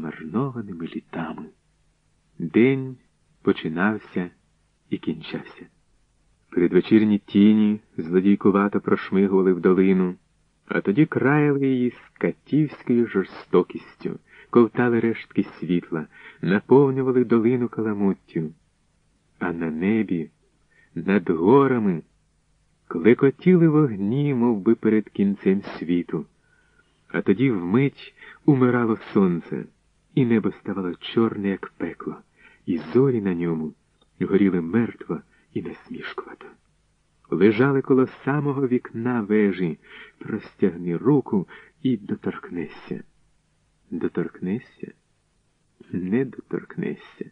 зашмарнованими літами. День починався і кінчався. Передвечірні тіні злодійкувато прошмигували в долину, а тоді краяли її скатівською жорстокістю, ковтали рештки світла, наповнювали долину каламуттю. А на небі, над горами, клекотіли вогні, мов би перед кінцем світу. А тоді вмить умирало сонце, і небо ставало чорне, як пекло, і зорі на ньому горіли мертво і насмішкувато. Лежали коло самого вікна вежі, простягни руку і доторкнешся. Доторкнешся? Не доторкнешся.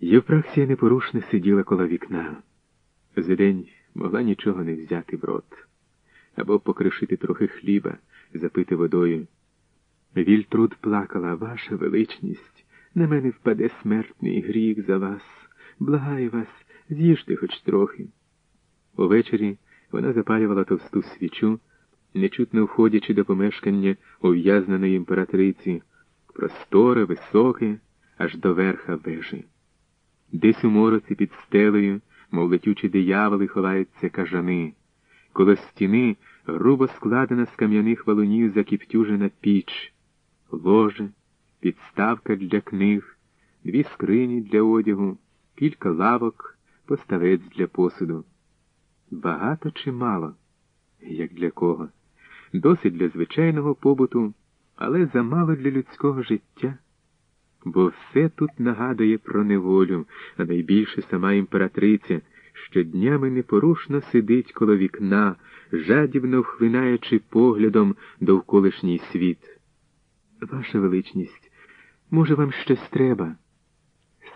Євпраксія непорушно сиділа коло вікна. За день могла нічого не взяти в рот або покришити трохи хліба, запити водою. Вільтруд плакала, ваша величність, на мене впаде смертний гріх за вас. Благаю вас, з'їжте хоч трохи. Увечері вона запалювала товсту свічу, нечутно входячи до помешкання ув'язненої імператриці, просторе, високе, аж до верха вежі. Десь у мороці під стелею, мов летючі дияволи, ховаються кажани. Коло стіни грубо складена з кам'яних валунів закіптюжена піч, ложе, підставка для книг, дві скрині для одягу, кілька лавок, поставець для посуду. Багато чи мало? Як для кого? Досить для звичайного побуту, але замало для людського життя. Бо все тут нагадує про неволю, а найбільше сама імператриця, що днями непорушно сидить коло вікна, жадібно вхлинаючи поглядом довколишній світ. Ваша величність, може, вам щось треба?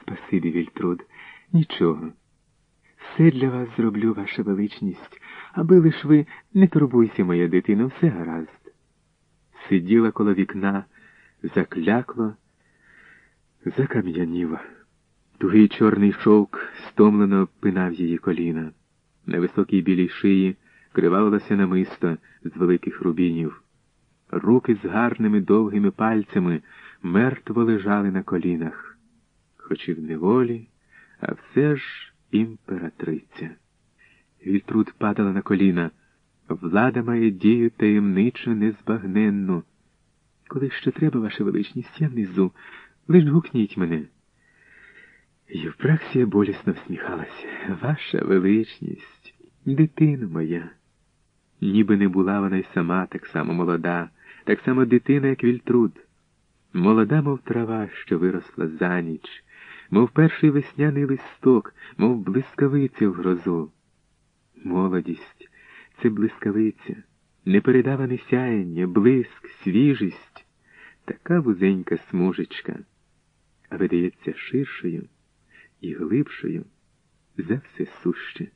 Спасибі, Вільтруд, нічого. Все для вас зроблю, ваша величність, аби лиш ви не турбуйся, моя дитино, все гаразд. Сиділа коло вікна, заклякло, закам'яніла. Тугий чорний шовк стомлено пинав її коліна. На високій білій шиї кривавилося намисто з великих рубінів. Руки з гарними довгими пальцями мертво лежали на колінах, хоч і в неволі, а все ж імператриця. Вільтруд падала на коліна. Влада має дію таємничу, незбагненну. Коли що треба, ваша величність, я внизу, лиш гукніть мене. Євпраксія болісно всміхалася. Ваша величність, дитина моя. Ніби не була вона й сама так само молода, так само дитина, як Вільтруд. Молода, мов трава, що виросла за ніч, мов перший весняний листок, мов блискавиця в грозу. Молодість це блискавиця, непередаване сяєння, блиск, свіжість, така вузенька смужечка, а видається ширшою і глибшою за все суще.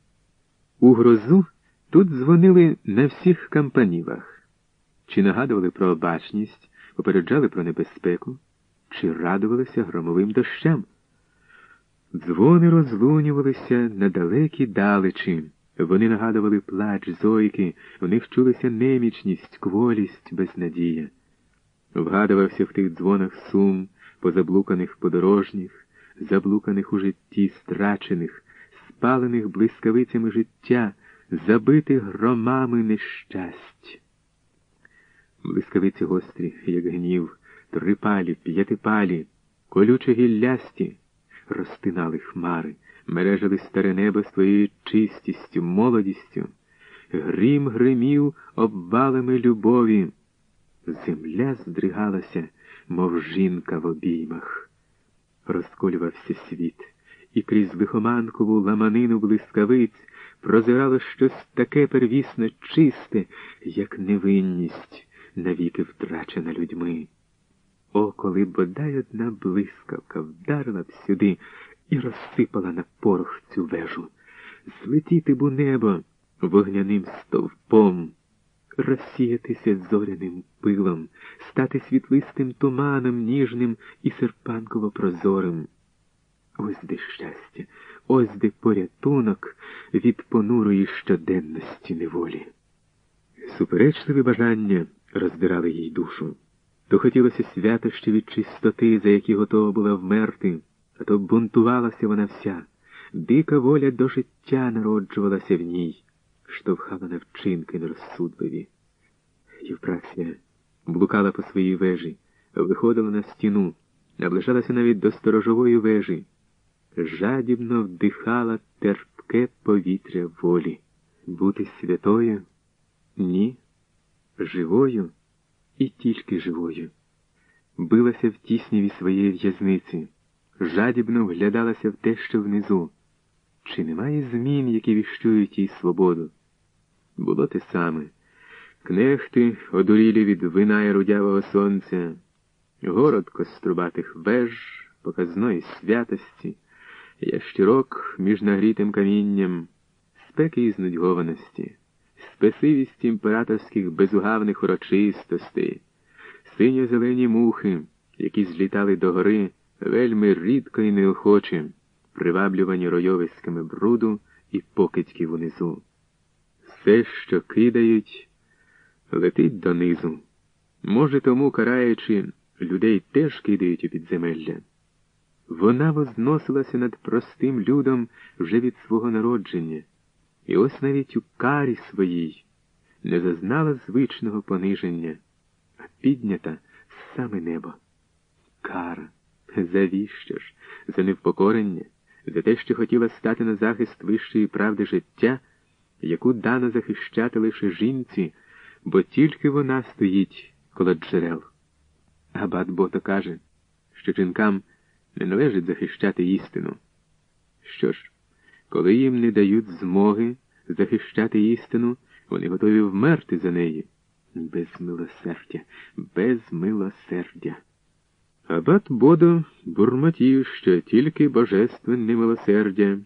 У грозу тут дзвонили на всіх кампанівах, чи нагадували про обачність, попереджали про небезпеку, чи радувалися громовим дощам. Дзвони розлунювалися на далекі далечі. Вони нагадували плач зойки, в них чулася немічність, кволість, безнадія. Вгадувався в тих дзвонах сум позаблуканих подорожніх, заблуканих у житті, страчених, спалених блискавицями життя, забитих громами нещасть. Блискавиці гострі, як гнів, трипалі, п'ятипалі, колюче гіллясті, розтинали хмари, мережили старе небо своєю чистістю, молодістю, грім гримів обвалами любові. Земля здригалася, мов жінка в обіймах. Розколювався світ, і крізь лихоманкову ламанину блискавиць прозирало щось таке первісно чисте, як невинність, навіки втрачена людьми. О, коли бодай одна блискавка вдарила б сюди і розсипала на порох цю вежу, злетіти б у небо вогняним стовпом, розсіятися зоряним пилом, стати світлистим туманом, ніжним і серпанково прозорим. Ось де щастя, ось де порятунок від понурої щоденності неволі. Суперечливі бажання роздирали їй душу. То хотілося святощі від чистоти, за які готова була вмерти, а то бунтувалася вона вся. Дика воля до життя народжувалася в ній, штовхала на вчинки нерозсудливі. Євпраксія блукала по своїй вежі, виходила на стіну, наближалася навіть до сторожової вежі, жадібно вдихала терпке повітря волі. Бути святою? Ні, живою і тільки живою. Билася в тісніві своєї в'язниці, жадібно вглядалася в те, що внизу. Чи немає змін, які віщують їй свободу? Було те саме. Кнехти, одурілі від вина і рудявого сонця, город кострубатих веж, показної святості, ящирок між нагрітим камінням, спеки і знудьгованості, спесивість імператорських безугавних урочистостей, синьо-зелені мухи, які злітали до гори вельми рідко і неохоче, приваблювані ройовиськами бруду і покидьків унизу. Все, що кидають, летить донизу. Може, тому, караючи, людей теж кидають у підземелля. Вона возносилася над простим людом вже від свого народження, і ось навіть у карі своїй не зазнала звичного пониження, а піднята саме небо. Кара, завіщо ж, за невпокорення, за те, що хотіла стати на захист вищої правди життя, яку дано захищати лише жінці, бо тільки вона стоїть коло джерел. Абат Бото каже, що жінкам не належить захищати істину. Що ж, коли їм не дають змоги захищати істину, вони готові вмерти за неї. Без милосердя, без милосердя. Абат Бодо бурмотів, що тільки божественне милосердя